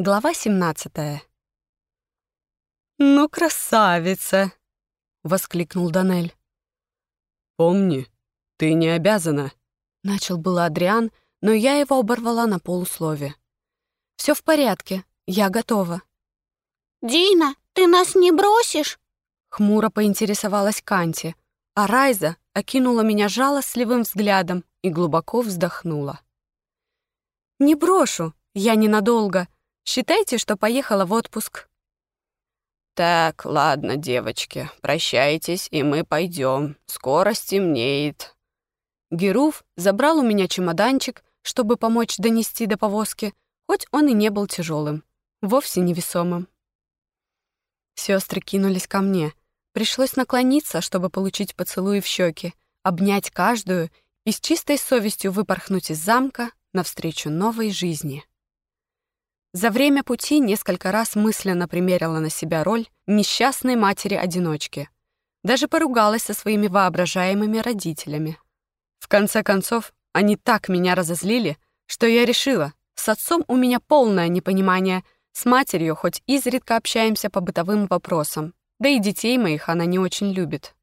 Глава 17 «Ну, красавица!» — воскликнул Данель. «Помни, ты не обязана», — начал было Адриан, но я его оборвала на полуслове. Все в порядке, я готова». «Дина, ты нас не бросишь?» Хмуро поинтересовалась Канти, а Райза окинула меня жалостливым взглядом и глубоко вздохнула. «Не брошу, я ненадолго», Считайте, что поехала в отпуск». «Так, ладно, девочки, прощайтесь, и мы пойдем. Скоро стемнеет». Геруф забрал у меня чемоданчик, чтобы помочь донести до повозки, хоть он и не был тяжелым, вовсе невесомым. Сестры кинулись ко мне. Пришлось наклониться, чтобы получить поцелуй в щеки, обнять каждую и с чистой совестью выпорхнуть из замка навстречу новой жизни. За время пути несколько раз мысленно примерила на себя роль несчастной матери-одиночки. Даже поругалась со своими воображаемыми родителями. В конце концов, они так меня разозлили, что я решила, с отцом у меня полное непонимание, с матерью хоть изредка общаемся по бытовым вопросам, да и детей моих она не очень любит.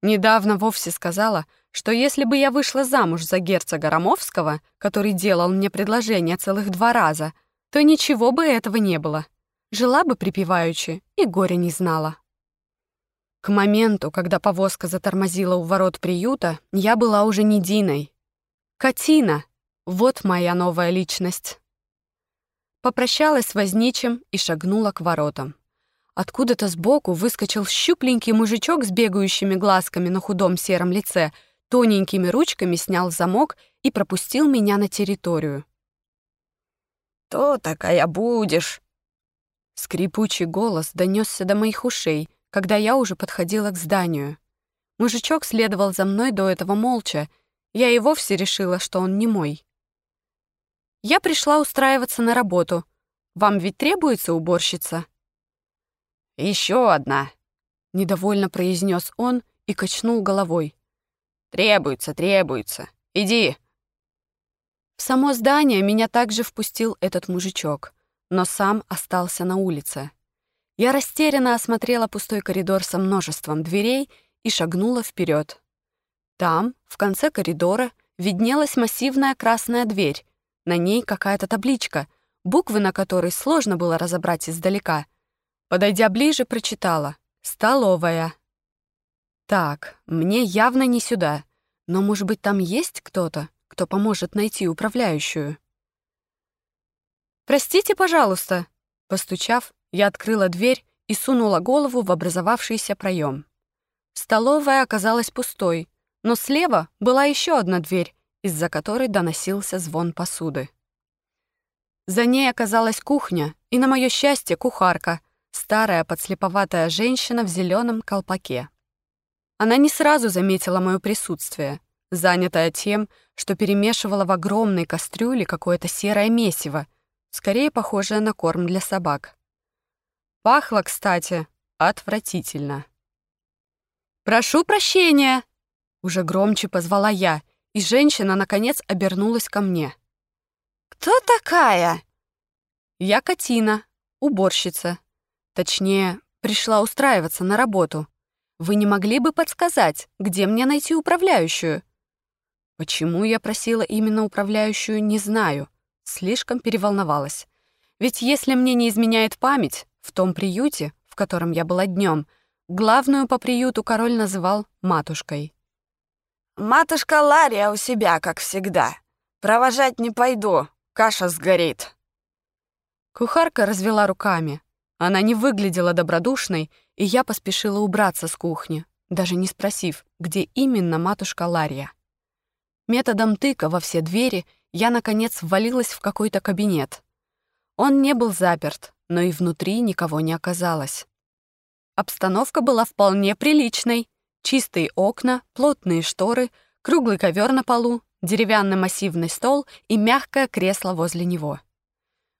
Недавно вовсе сказала, что если бы я вышла замуж за герцога Ромовского, который делал мне предложение целых два раза — то ничего бы этого не было. Жила бы припеваючи и горя не знала. К моменту, когда повозка затормозила у ворот приюта, я была уже не Диной. Катина — вот моя новая личность. Попрощалась с возничим и шагнула к воротам. Откуда-то сбоку выскочил щупленький мужичок с бегающими глазками на худом сером лице, тоненькими ручками снял замок и пропустил меня на территорию. «Кто такая будешь?» Скрипучий голос донесся до моих ушей, когда я уже подходила к зданию. Мужичок следовал за мной до этого молча. Я и вовсе решила, что он не мой. Я пришла устраиваться на работу. Вам ведь требуется уборщица? Еще одна, недовольно произнес он и качнул головой. Требуется, требуется. Иди. В само здание меня также впустил этот мужичок, но сам остался на улице. Я растерянно осмотрела пустой коридор со множеством дверей и шагнула вперед. Там, в конце коридора, виднелась массивная красная дверь. На ней какая-то табличка, буквы на которой сложно было разобрать издалека. Подойдя ближе, прочитала «Столовая». Так, мне явно не сюда, но, может быть, там есть кто-то? Кто поможет найти управляющую. «Простите, пожалуйста!» Постучав, я открыла дверь и сунула голову в образовавшийся проем. Столовая оказалась пустой, но слева была еще одна дверь, из-за которой доносился звон посуды. За ней оказалась кухня, и, на мое счастье, кухарка, старая подслеповатая женщина в зеленом колпаке. Она не сразу заметила мое присутствие, занятая тем, что перемешивала в огромной кастрюле какое-то серое месиво, скорее похожее на корм для собак. Пахло, кстати, отвратительно. «Прошу прощения!» Уже громче позвала я, и женщина, наконец, обернулась ко мне. «Кто такая?» «Я Катина, уборщица. Точнее, пришла устраиваться на работу. Вы не могли бы подсказать, где мне найти управляющую?» Почему я просила именно управляющую, не знаю. Слишком переволновалась. Ведь если мне не изменяет память, в том приюте, в котором я была днем, главную по приюту король называл матушкой. «Матушка Лария у себя, как всегда. Провожать не пойду, каша сгорит». Кухарка развела руками. Она не выглядела добродушной, и я поспешила убраться с кухни, даже не спросив, где именно матушка Лария. Методом тыка во все двери я, наконец, ввалилась в какой-то кабинет. Он не был заперт, но и внутри никого не оказалось. Обстановка была вполне приличной. Чистые окна, плотные шторы, круглый ковер на полу, деревянный массивный стол и мягкое кресло возле него.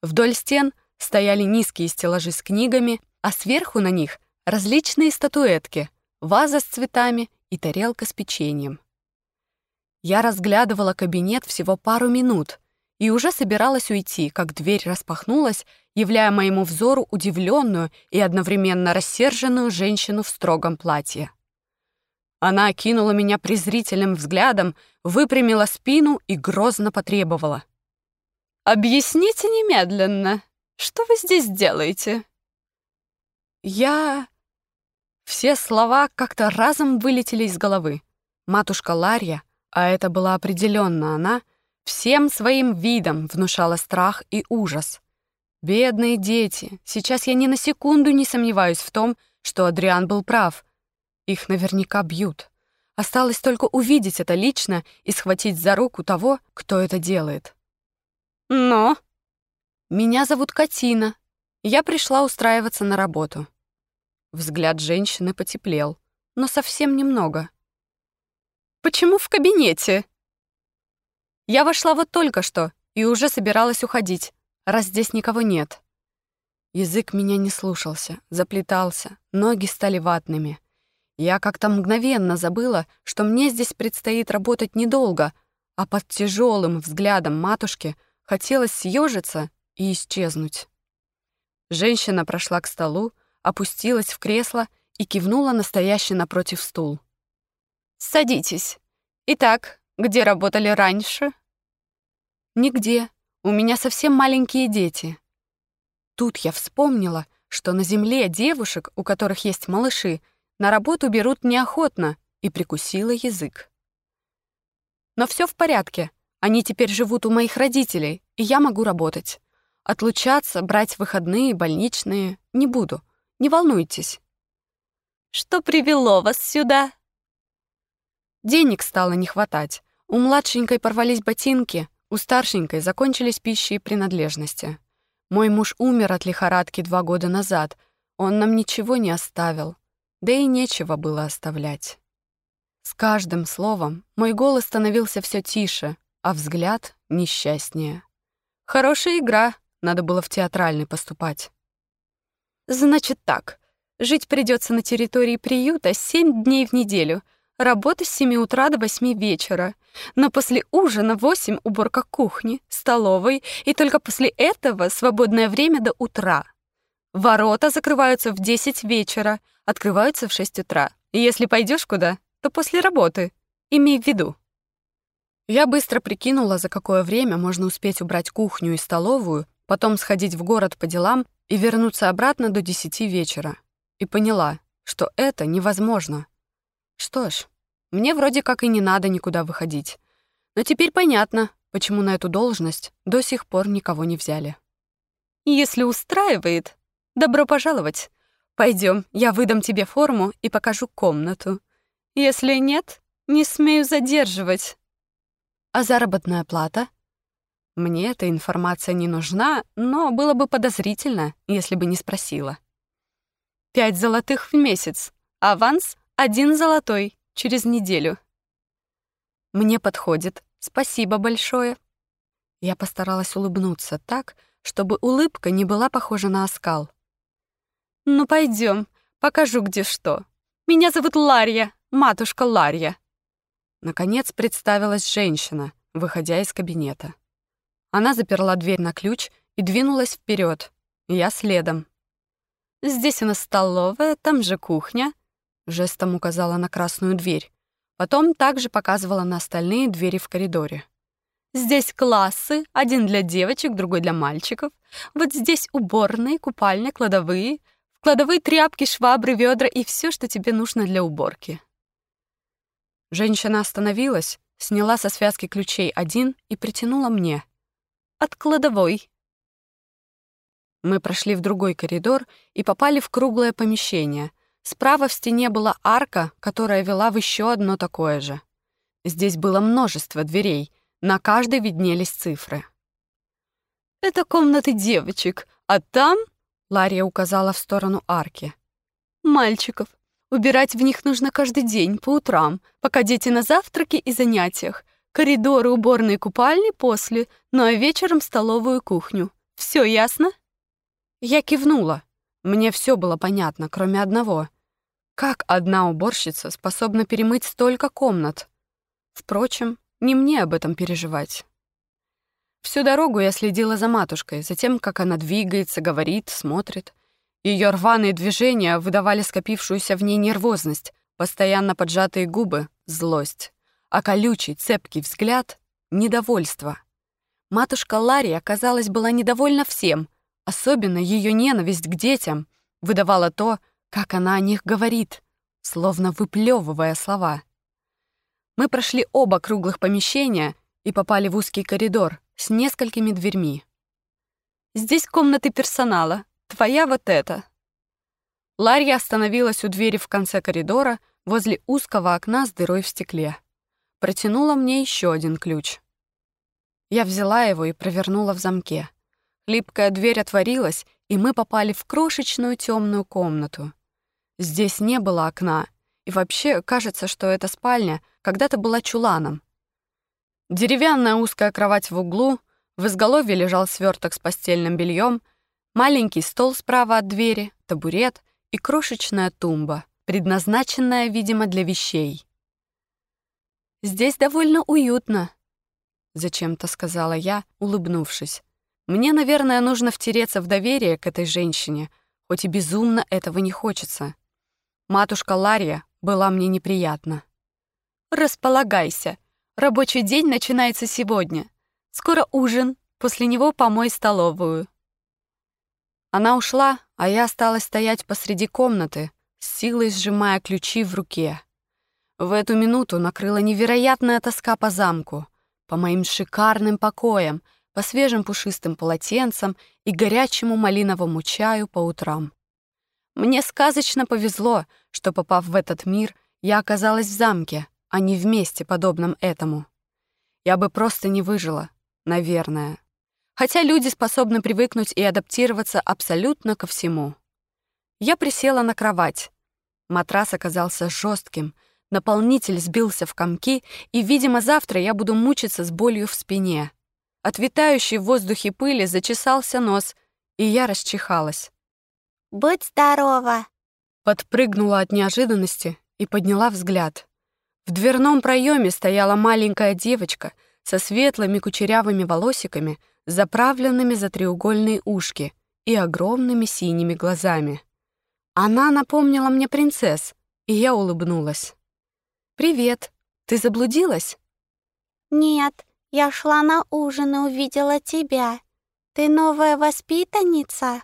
Вдоль стен стояли низкие стеллажи с книгами, а сверху на них различные статуэтки, ваза с цветами и тарелка с печеньем. Я разглядывала кабинет всего пару минут, и уже собиралась уйти, как дверь распахнулась, являя моему взору удивленную и одновременно рассерженную женщину в строгом платье. Она окинула меня презрительным взглядом, выпрямила спину и грозно потребовала. «Объясните немедленно, что вы здесь делаете?» «Я...» Все слова как-то разом вылетели из головы. Матушка Ларья, а это была определенно она, всем своим видом внушала страх и ужас. Бедные дети, сейчас я ни на секунду не сомневаюсь в том, что Адриан был прав. Их наверняка бьют. Осталось только увидеть это лично и схватить за руку того, кто это делает. Но... Меня зовут Катина. Я пришла устраиваться на работу. Взгляд женщины потеплел, но совсем немного. «Почему в кабинете?» Я вошла вот только что и уже собиралась уходить, раз здесь никого нет. Язык меня не слушался, заплетался, ноги стали ватными. Я как-то мгновенно забыла, что мне здесь предстоит работать недолго, а под тяжелым взглядом матушки хотелось съежиться и исчезнуть. Женщина прошла к столу, опустилась в кресло и кивнула настоящий напротив стул. «Садитесь. Итак, где работали раньше?» «Нигде. У меня совсем маленькие дети». Тут я вспомнила, что на земле девушек, у которых есть малыши, на работу берут неохотно, и прикусила язык. Но все в порядке. Они теперь живут у моих родителей, и я могу работать. Отлучаться, брать выходные, больничные не буду. Не волнуйтесь. Что привело вас сюда? Денег стало не хватать. У младшенькой порвались ботинки, у старшенькой закончились пищи и принадлежности. Мой муж умер от лихорадки два года назад. Он нам ничего не оставил. Да и нечего было оставлять. С каждым словом мой голос становился все тише, а взгляд — несчастнее. Хорошая игра, надо было в театральный поступать. Значит так, жить придется на территории приюта семь дней в неделю, работа с 7 утра до 8 вечера, но после ужина 8 уборка кухни, столовой, и только после этого свободное время до утра. Ворота закрываются в 10 вечера, открываются в 6 утра. И если пойдешь куда, то после работы. Имей в виду. Я быстро прикинула, за какое время можно успеть убрать кухню и столовую, потом сходить в город по делам и вернуться обратно до десяти вечера. И поняла, что это невозможно. Что ж, мне вроде как и не надо никуда выходить. Но теперь понятно, почему на эту должность до сих пор никого не взяли. Если устраивает, добро пожаловать. Пойдем, я выдам тебе форму и покажу комнату. Если нет, не смею задерживать. А заработная плата? Мне эта информация не нужна, но было бы подозрительно, если бы не спросила. Пять золотых в месяц. Аванс — один золотой через неделю. Мне подходит. Спасибо большое. Я постаралась улыбнуться так, чтобы улыбка не была похожа на оскал. Ну, пойдем, покажу, где что. Меня зовут Ларья, матушка Ларья. Наконец представилась женщина, выходя из кабинета. Она заперла дверь на ключ и двинулась вперед. Я следом. «Здесь у нас столовая, там же кухня», — жестом указала на красную дверь. Потом также показывала на остальные двери в коридоре. «Здесь классы, один для девочек, другой для мальчиков. Вот здесь уборные, купальня, кладовые. В кладовые тряпки, швабры, ведра и все, что тебе нужно для уборки». Женщина остановилась, сняла со связки ключей один и притянула мне — от кладовой. Мы прошли в другой коридор и попали в круглое помещение. Справа в стене была арка, которая вела в еще одно такое же. Здесь было множество дверей, на каждой виднелись цифры. «Это комнаты девочек, а там...» — Лария указала в сторону арки. «Мальчиков. Убирать в них нужно каждый день, по утрам, пока дети на завтраке и занятиях. Коридоры, уборные, купальни после, ну а вечером столовую кухню. Все ясно?» Я кивнула. Мне все было понятно, кроме одного. Как одна уборщица способна перемыть столько комнат? Впрочем, не мне об этом переживать. Всю дорогу я следила за матушкой, за тем, как она двигается, говорит, смотрит. Ее рваные движения выдавали скопившуюся в ней нервозность, постоянно поджатые губы — злость, а колючий, цепкий взгляд — недовольство. Матушка Лария, казалось, была недовольна всем, особенно ее ненависть к детям выдавала то, как она о них говорит, словно выплевывая слова. Мы прошли оба круглых помещения и попали в узкий коридор с несколькими дверьми. «Здесь комнаты персонала. Твоя вот эта». Ларья остановилась у двери в конце коридора возле узкого окна с дырой в стекле. Протянула мне еще один ключ. Я взяла его и провернула в замке. Липкая дверь отворилась, и мы попали в крошечную темную комнату. Здесь не было окна, и вообще кажется, что эта спальня когда-то была чуланом. Деревянная узкая кровать в углу, в изголовье лежал сверток с постельным бельем, маленький стол справа от двери, табурет и крошечная тумба, предназначенная, видимо, для вещей. «Здесь довольно уютно», — зачем-то сказала я, улыбнувшись. «Мне, наверное, нужно втереться в доверие к этой женщине, хоть и безумно этого не хочется. Матушка Лария была мне неприятна». «Располагайся», Рабочий день начинается сегодня. Скоро ужин, после него помой столовую». Она ушла, а я осталась стоять посреди комнаты, с силой сжимая ключи в руке. В эту минуту накрыла невероятная тоска по замку, по моим шикарным покоям, по свежим пушистым полотенцам и горячему малиновому чаю по утрам. Мне сказочно повезло, что, попав в этот мир, я оказалась в замке, а не вместе подобном этому. Я бы просто не выжила, наверное. Хотя люди способны привыкнуть и адаптироваться абсолютно ко всему. Я присела на кровать. Матрас оказался жестким, наполнитель сбился в комки, и, видимо, завтра я буду мучиться с болью в спине. От витающей в воздухе пыли зачесался нос, и я расчихалась. «Будь здорова!» Подпрыгнула от неожиданности и подняла взгляд. В дверном проеме стояла маленькая девочка со светлыми кучерявыми волосиками, заправленными за треугольные ушки и огромными синими глазами. Она напомнила мне принцесс, и я улыбнулась. «Привет, ты заблудилась?» «Нет, я шла на ужин и увидела тебя. Ты новая воспитанница?»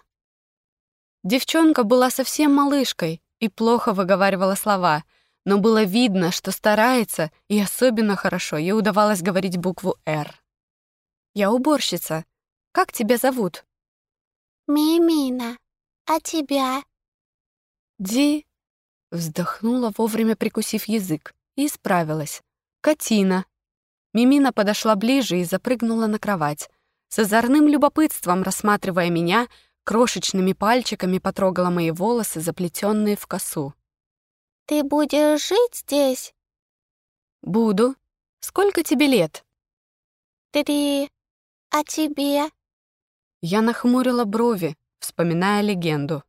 Девчонка была совсем малышкой и плохо выговаривала слова — но было видно, что старается, и особенно хорошо ей удавалось говорить букву «Р». «Я уборщица. Как тебя зовут?» «Мимина. А тебя?» «Ди...» Вздохнула, вовремя прикусив язык, и исправилась. «Катина». Мимина подошла ближе и запрыгнула на кровать. С озорным любопытством, рассматривая меня, крошечными пальчиками потрогала мои волосы, заплетенные в косу. Ты будешь жить здесь? Буду. Сколько тебе лет? Три. А тебе? Я нахмурила брови, вспоминая легенду.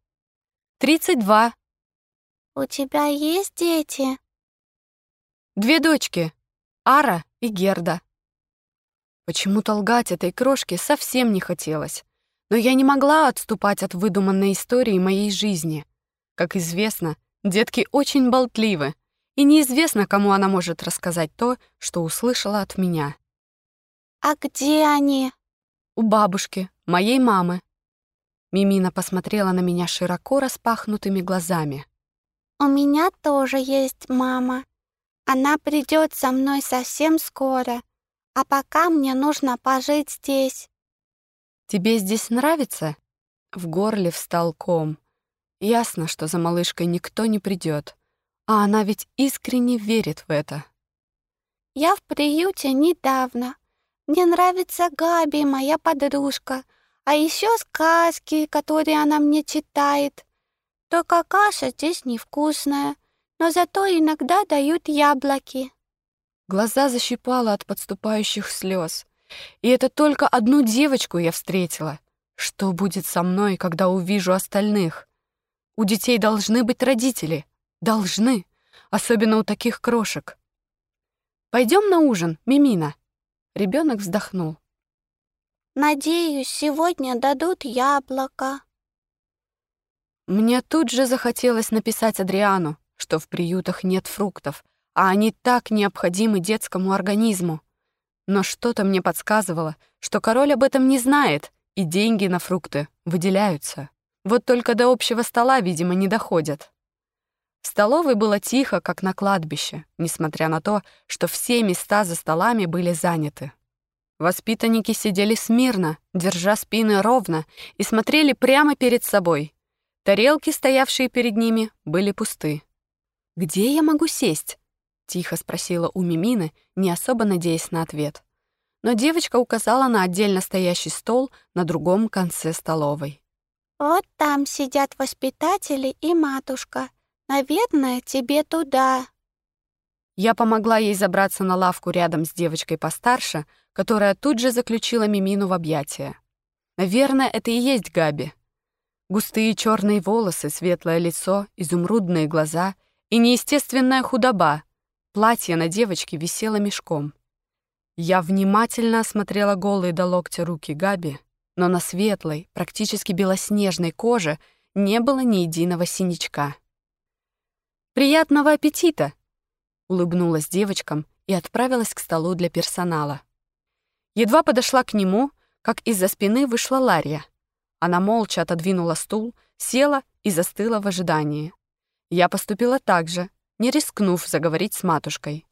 Тридцать два. У тебя есть дети? Две дочки. Ара и Герда. Почему-то лгать этой крошке совсем не хотелось. Но я не могла отступать от выдуманной истории моей жизни. Как известно, Детки очень болтливы, и неизвестно, кому она может рассказать то, что услышала от меня. «А где они?» «У бабушки, моей мамы». Мимина посмотрела на меня широко распахнутыми глазами. «У меня тоже есть мама. Она придет со мной совсем скоро, а пока мне нужно пожить здесь». «Тебе здесь нравится?» В горле встал ком. Ясно, что за малышкой никто не придет, а она ведь искренне верит в это. «Я в приюте недавно. Мне нравится Габи, моя подружка, а еще сказки, которые она мне читает. Только каша здесь невкусная, но зато иногда дают яблоки». Глаза защипала от подступающих слез. И это только одну девочку я встретила. Что будет со мной, когда увижу остальных? У детей должны быть родители. Должны. Особенно у таких крошек. Пойдем на ужин, Мимина. Ребенок вздохнул. Надеюсь, сегодня дадут яблоко». Мне тут же захотелось написать Адриану, что в приютах нет фруктов, а они так необходимы детскому организму. Но что-то мне подсказывало, что король об этом не знает, и деньги на фрукты выделяются. Вот только до общего стола, видимо, не доходят. В столовой было тихо, как на кладбище, несмотря на то, что все места за столами были заняты. Воспитанники сидели смирно, держа спины ровно, и смотрели прямо перед собой. Тарелки, стоявшие перед ними, были пусты. «Где я могу сесть?» — тихо спросила у Мимины, не особо надеясь на ответ. Но девочка указала на отдельно стоящий стол на другом конце столовой. «Вот там сидят воспитатели и матушка. Наверное, тебе туда». Я помогла ей забраться на лавку рядом с девочкой постарше, которая тут же заключила Мимину в объятия. Наверное, это и есть Габи. Густые черные волосы, светлое лицо, изумрудные глаза — и неестественная худоба. Платье на девочке висело мешком. Я внимательно осмотрела голые до локтя руки Габи, но на светлой, практически белоснежной коже не было ни единого синячка. «Приятного аппетита!» — улыбнулась девочкам и отправилась к столу для персонала. Едва подошла к нему, как из-за спины вышла Лария. Она молча отодвинула стул, села и застыла в ожидании. Я поступила так же, не рискнув заговорить с матушкой.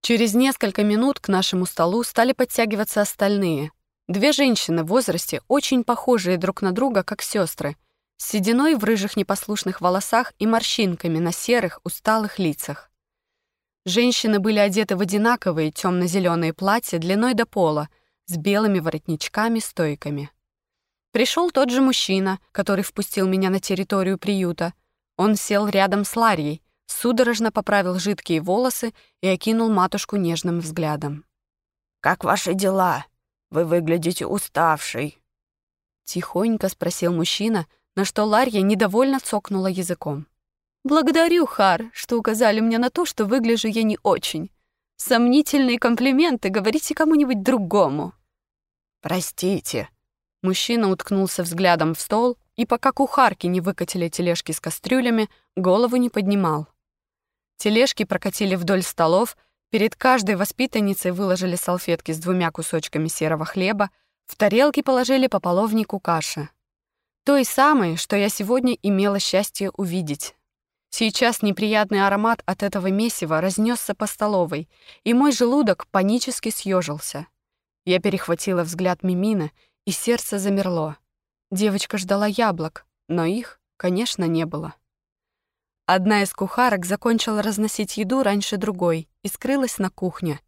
Через несколько минут к нашему столу стали подтягиваться остальные. Две женщины в возрасте, очень похожие друг на друга, как сестры, с сединой в рыжих непослушных волосах и морщинками на серых, усталых лицах. Женщины были одеты в одинаковые темно-зеленые платья длиной до пола, с белыми воротничками-стойками. Пришел тот же мужчина, который впустил меня на территорию приюта, он сел рядом с Ларьей, судорожно поправил жидкие волосы и окинул матушку нежным взглядом. «Как ваши дела? Вы выглядите уставшей». Тихонько спросил мужчина, на что Ларья недовольно цокнула языком. «Благодарю, Хар, что указали мне на то, что выгляжу я не очень. Сомнительные комплименты говорите кому-нибудь другому». «Простите». Мужчина уткнулся взглядом в стол и пока кухарки не выкатили тележки с кастрюлями, голову не поднимал. Тележки прокатили вдоль столов, перед каждой воспитанницей выложили салфетки с двумя кусочками серого хлеба, в тарелки положили по половнику каши. Той самой, что я сегодня имела счастье увидеть. Сейчас неприятный аромат от этого месива разнесся по столовой, и мой желудок панически съежился. Я перехватила взгляд Мимина, и сердце замерло. Девочка ждала яблок, но их, конечно, не было. Одна из кухарок закончила разносить еду раньше другой и скрылась на кухне,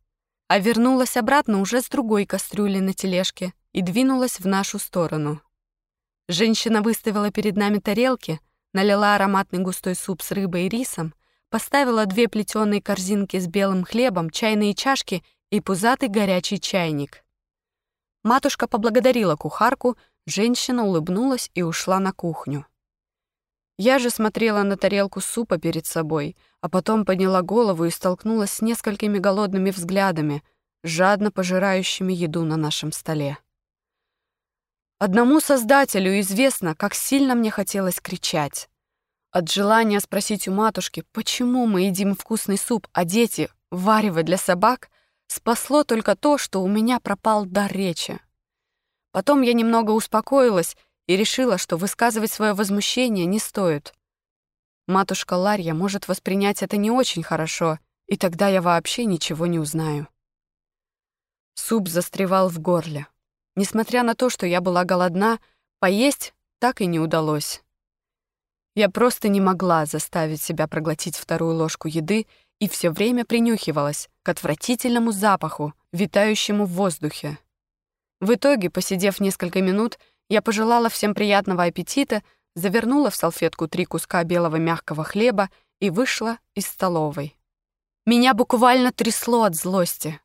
а вернулась обратно уже с другой кастрюли на тележке и двинулась в нашу сторону. Женщина выставила перед нами тарелки, налила ароматный густой суп с рыбой и рисом, поставила две плетеные корзинки с белым хлебом, чайные чашки и пузатый горячий чайник. Матушка поблагодарила кухарку, Женщина улыбнулась и ушла на кухню. Я же смотрела на тарелку супа перед собой, а потом подняла голову и столкнулась с несколькими голодными взглядами, жадно пожирающими еду на нашем столе. Одному Создателю известно, как сильно мне хотелось кричать. От желания спросить у матушки, почему мы едим вкусный суп, а дети — варево для собак, спасло только то, что у меня пропал дар речи. Потом я немного успокоилась и решила, что высказывать свое возмущение не стоит. Матушка Ларья может воспринять это не очень хорошо, и тогда я вообще ничего не узнаю. Суп застревал в горле. Несмотря на то, что я была голодна, поесть так и не удалось. Я просто не могла заставить себя проглотить вторую ложку еды и все время принюхивалась к отвратительному запаху, витающему в воздухе. В итоге, посидев несколько минут, я пожелала всем приятного аппетита, завернула в салфетку три куска белого мягкого хлеба и вышла из столовой. Меня буквально трясло от злости.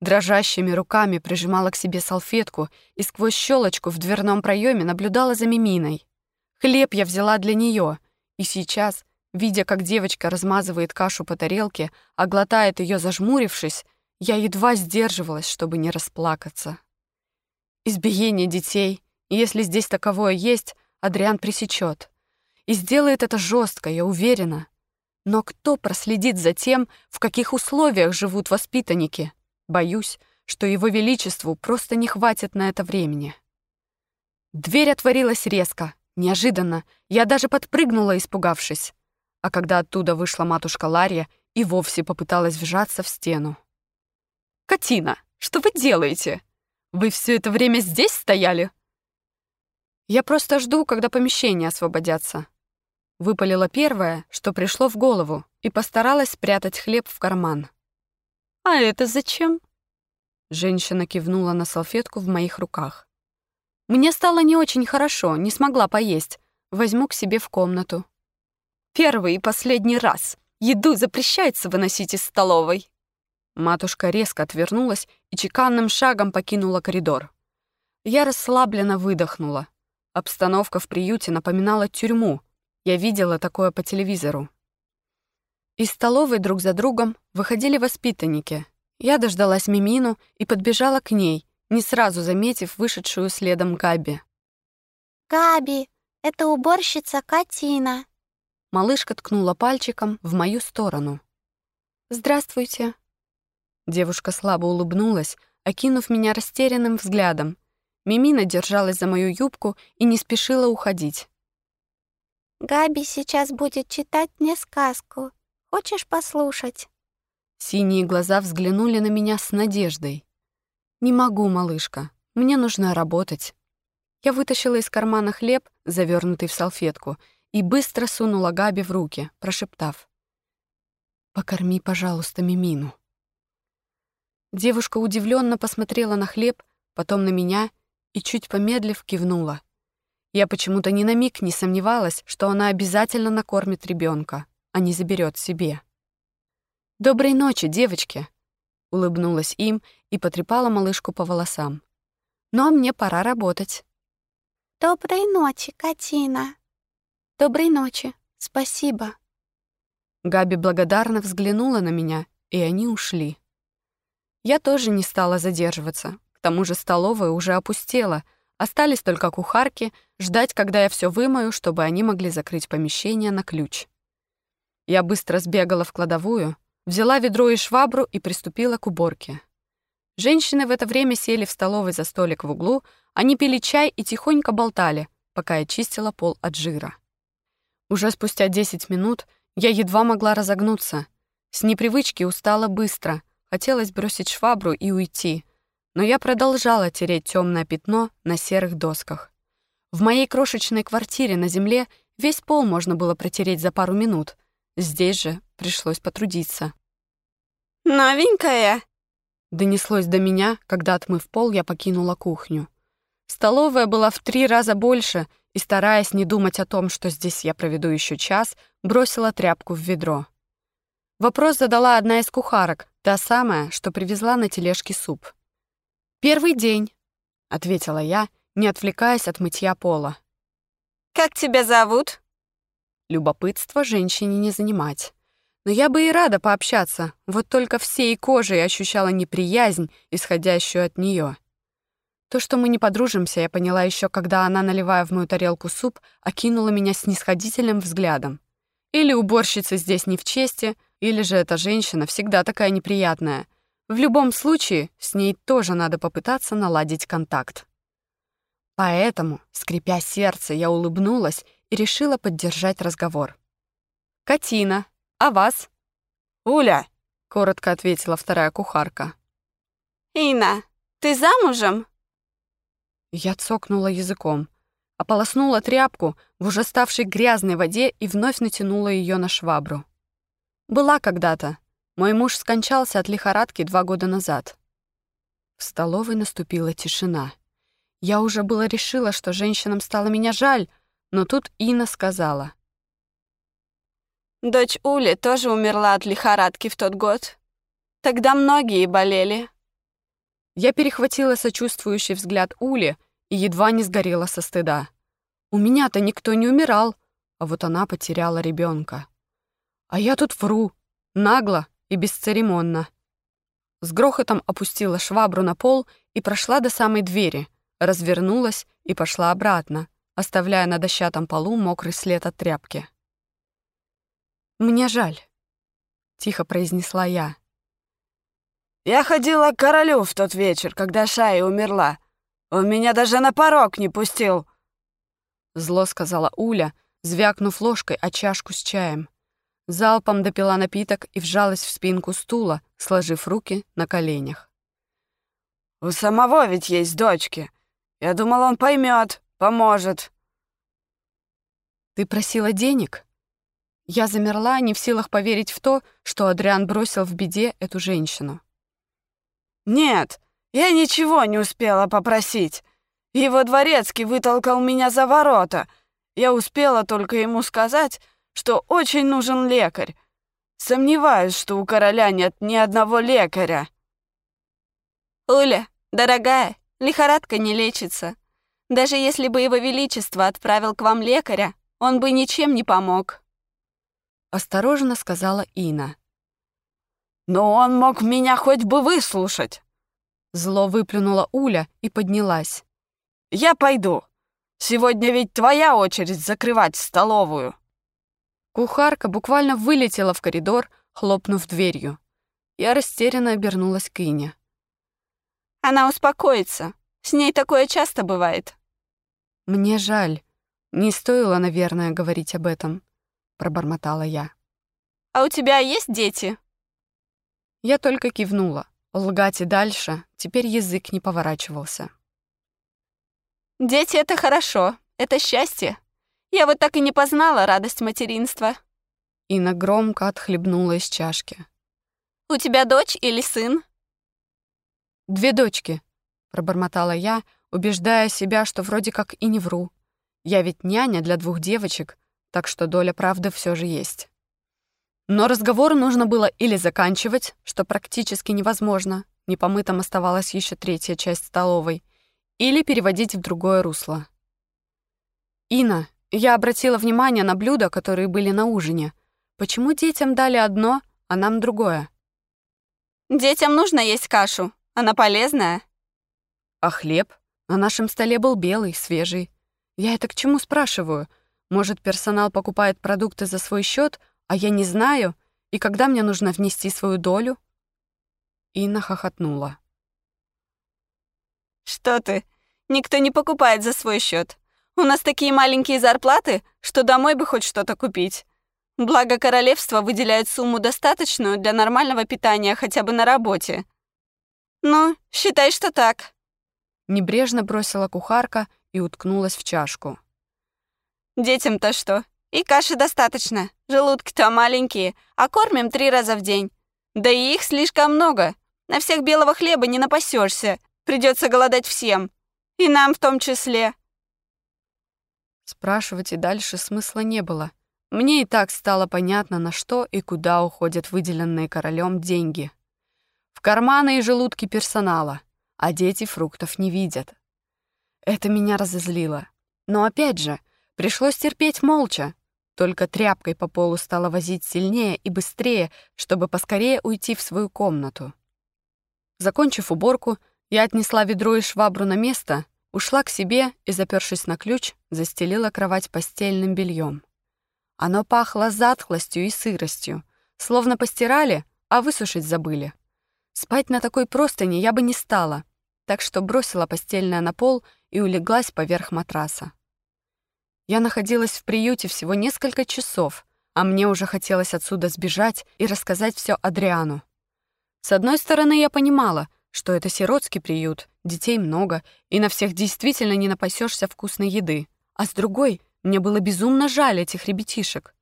Дрожащими руками прижимала к себе салфетку и сквозь щелочку в дверном проеме наблюдала за Миминой. Хлеб я взяла для нее, и сейчас, видя, как девочка размазывает кашу по тарелке, а глотает ее зажмурившись, я едва сдерживалась, чтобы не расплакаться. избиение детей. Если здесь таковое есть, Адриан пресечет. И сделает это жестко, я уверена. Но кто проследит за тем, в каких условиях живут воспитанники? Боюсь, что его величеству просто не хватит на это времени. Дверь отворилась резко, неожиданно. Я даже подпрыгнула, испугавшись. А когда оттуда вышла матушка Лария и вовсе попыталась вжаться в стену. «Катина, что вы делаете? Вы все это время здесь стояли?» «Я просто жду, когда помещения освободятся». Выпалила первое, что пришло в голову, и постаралась спрятать хлеб в карман. «А это зачем?» Женщина кивнула на салфетку в моих руках. «Мне стало не очень хорошо, не смогла поесть. Возьму к себе в комнату». «Первый и последний раз. Еду запрещается выносить из столовой». Матушка резко отвернулась и чеканным шагом покинула коридор. Я расслабленно выдохнула. Обстановка в приюте напоминала тюрьму. Я видела такое по телевизору. Из столовой друг за другом выходили воспитанники, я дождалась Мимину и подбежала к ней, не сразу заметив вышедшую следом Габи. «Габи, это уборщица Катина». Малышка ткнула пальчиком в мою сторону. «Здравствуйте». Девушка слабо улыбнулась, окинув меня растерянным взглядом. Мимина держалась за мою юбку и не спешила уходить. «Габи сейчас будет читать мне сказку. Хочешь послушать?» Синие глаза взглянули на меня с надеждой. «Не могу, малышка. Мне нужно работать». Я вытащила из кармана хлеб, завернутый в салфетку, и быстро сунула Габи в руки, прошептав. «Покорми, пожалуйста, Мимину». Девушка удивленно посмотрела на хлеб, потом на меня и, чуть помедлив, кивнула. Я почему-то ни на миг не сомневалась, что она обязательно накормит ребенка, а не заберет себе. «Доброй ночи, девочки!» Улыбнулась им и потрепала малышку по волосам. «Ну, а мне пора работать». «Доброй ночи, Катина!» «Доброй ночи, спасибо!» Габи благодарно взглянула на меня, и они ушли. Я тоже не стала задерживаться. К тому же столовая уже опустела. Остались только кухарки, ждать, когда я все вымою, чтобы они могли закрыть помещение на ключ. Я быстро сбегала в кладовую, Взяла ведро и швабру и приступила к уборке. Женщины в это время сели в столовой за столик в углу, они пили чай и тихонько болтали, пока я чистила пол от жира. Уже спустя 10 минут я едва могла разогнуться. С непривычки устала быстро, хотелось бросить швабру и уйти, но я продолжала тереть темное пятно на серых досках. В моей крошечной квартире на земле весь пол можно было протереть за пару минут — Здесь же пришлось потрудиться. «Новенькая?» Донеслось до меня, когда, отмыв пол, я покинула кухню. Столовая была в три раза больше, и, стараясь не думать о том, что здесь я проведу еще час, бросила тряпку в ведро. Вопрос задала одна из кухарок, та самая, что привезла на тележке суп. «Первый день», — ответила я, не отвлекаясь от мытья пола. «Как тебя зовут?» Любопытство женщине не занимать. Но я бы и рада пообщаться, вот только всей кожей ощущала неприязнь, исходящую от нее. То, что мы не подружимся, я поняла еще, когда она, наливая в мою тарелку суп, окинула меня снисходительным взглядом. Или уборщица здесь не в чести, или же эта женщина всегда такая неприятная. В любом случае, с ней тоже надо попытаться наладить контакт. Поэтому, скрипя сердце, я улыбнулась и решила поддержать разговор. «Катина, а вас?» «Уля», — коротко ответила вторая кухарка. «Ина, ты замужем?» Я цокнула языком, ополоснула тряпку в уже ставшей грязной воде и вновь натянула ее на швабру. Была когда-то. Мой муж скончался от лихорадки два года назад. В столовой наступила тишина. Я уже было решила, что женщинам стало меня жаль, но тут Инна сказала. «Дочь Ули тоже умерла от лихорадки в тот год. Тогда многие болели». Я перехватила сочувствующий взгляд Ули и едва не сгорела со стыда. У меня-то никто не умирал, а вот она потеряла ребенка. А я тут вру, нагло и бесцеремонно. С грохотом опустила швабру на пол и прошла до самой двери, развернулась и пошла обратно, оставляя на дощатом полу мокрый след от тряпки. «Мне жаль», — тихо произнесла я. «Я ходила к королю в тот вечер, когда Шая умерла. Он меня даже на порог не пустил», — зло сказала Уля, звякнув ложкой о чашку с чаем. Залпом допила напиток и вжалась в спинку стула, сложив руки на коленях. «У самого ведь есть дочки. Я думал, он поймет, поможет». «Ты просила денег?» Я замерла, не в силах поверить в то, что Адриан бросил в беде эту женщину. «Нет, я ничего не успела попросить. Его дворецкий вытолкал меня за ворота. Я успела только ему сказать, что очень нужен лекарь. Сомневаюсь, что у короля нет ни одного лекаря». «Уля, дорогая, лихорадка не лечится. Даже если бы его величество отправил к вам лекаря, он бы ничем не помог». Осторожно сказала Ина. «Но он мог меня хоть бы выслушать!» Зло выплюнула Уля и поднялась. «Я пойду. Сегодня ведь твоя очередь закрывать столовую». Кухарка буквально вылетела в коридор, хлопнув дверью. Я растерянно обернулась к Ине. «Она успокоится. С ней такое часто бывает». «Мне жаль. Не стоило, наверное, говорить об этом пробормотала я. А у тебя есть дети? Я только кивнула. Лгать и дальше теперь язык не поворачивался. Дети — это хорошо, это счастье. Я вот так и не познала радость материнства. Инна громко отхлебнула из чашки. «У тебя дочь или сын?» «Две дочки», — пробормотала я, убеждая себя, что вроде как и не вру. Я ведь няня для двух девочек, так что доля правды все же есть. Но разговор нужно было или заканчивать, что практически невозможно, непомытым оставалась еще третья часть столовой, или переводить в другое русло. «Ина, я обратила внимание на блюда, которые были на ужине. Почему детям дали одно, а нам другое?» «Детям нужно есть кашу. Она полезная». «А хлеб? На нашем столе был белый, свежий. Я это к чему спрашиваю?» Может, персонал покупает продукты за свой счет, а я не знаю, и когда мне нужно внести свою долю?» Инна хохотнула. «Что ты? Никто не покупает за свой счет. У нас такие маленькие зарплаты, что домой бы хоть что-то купить. Благо королевство выделяет сумму достаточную для нормального питания хотя бы на работе. Ну, считай, что так». Небрежно бросила кухарка и уткнулась в чашку. Детям-то что? И каши достаточно. Желудки-то маленькие, а кормим три раза в день. Да и их слишком много. На всех белого хлеба не напасешься. Придется голодать всем. И нам в том числе. Спрашивать и дальше смысла не было. Мне и так стало понятно, на что и куда уходят выделенные королем деньги. В карманы и желудки персонала, а дети фруктов не видят. Это меня разозлило. Но опять же, Пришлось терпеть молча. Только тряпкой по полу стала возить сильнее и быстрее, чтобы поскорее уйти в свою комнату. Закончив уборку, я отнесла ведро и швабру на место, ушла к себе и, запершись на ключ, застелила кровать постельным бельем. Оно пахло затхлостью и сыростью, словно постирали, а высушить забыли. Спать на такой простыне я бы не стала, так что бросила постельное на пол и улеглась поверх матраса. Я находилась в приюте всего несколько часов, а мне уже хотелось отсюда сбежать и рассказать все Адриану. С одной стороны, я понимала, что это сиротский приют, детей много, и на всех действительно не напасешься вкусной еды. А с другой, мне было безумно жаль этих ребятишек.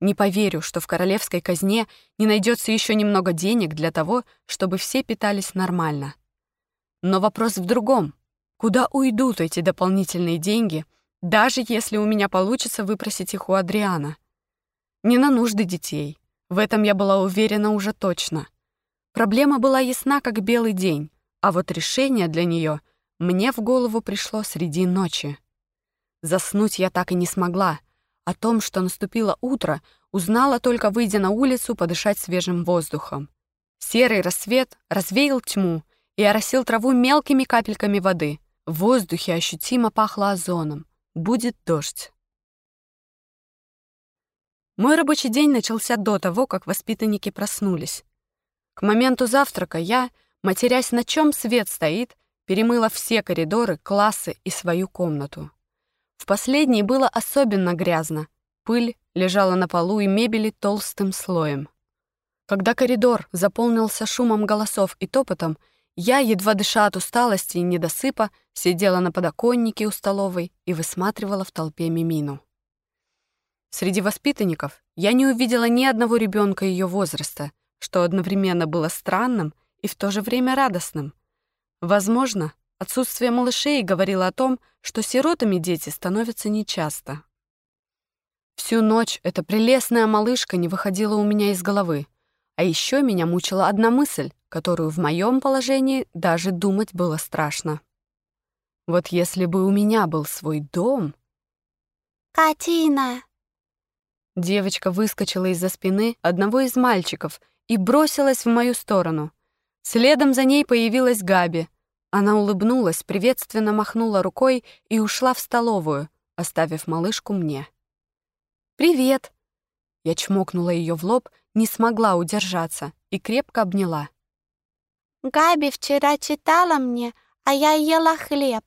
Не поверю, что в королевской казне не найдется еще немного денег для того, чтобы все питались нормально. Но вопрос в другом. Куда уйдут эти дополнительные деньги — даже если у меня получится выпросить их у Адриана. Не на нужды детей. В этом я была уверена уже точно. Проблема была ясна, как белый день, а вот решение для нее мне в голову пришло среди ночи. Заснуть я так и не смогла. О том, что наступило утро, узнала только выйдя на улицу подышать свежим воздухом. Серый рассвет развеял тьму и оросил траву мелкими капельками воды, В воздухе ощутимо пахло озоном. Будет дождь. Мой рабочий день начался до того, как воспитанники проснулись. К моменту завтрака я, матерясь на чем свет стоит, перемыла все коридоры, классы и свою комнату. В последней было особенно грязно. Пыль лежала на полу и мебели толстым слоем. Когда коридор заполнился шумом голосов и топотом, я, едва дыша от усталости и недосыпа, сидела на подоконнике у столовой и высматривала в толпе Мимину. Среди воспитанников я не увидела ни одного ребенка ее возраста, что одновременно было странным и в то же время радостным. Возможно, отсутствие малышей говорило о том, что сиротами дети становятся нечасто. Всю ночь эта прелестная малышка не выходила у меня из головы. А еще меня мучила одна мысль, которую в моем положении даже думать было страшно. Вот если бы у меня был свой дом... «Катина!» Девочка выскочила из-за спины одного из мальчиков и бросилась в мою сторону. Следом за ней появилась Габи. Она улыбнулась, приветственно махнула рукой и ушла в столовую, оставив малышку мне. «Привет!» Я чмокнула ее в лоб, не смогла удержаться и крепко обняла. «Габи вчера читала мне, а я ела хлеб.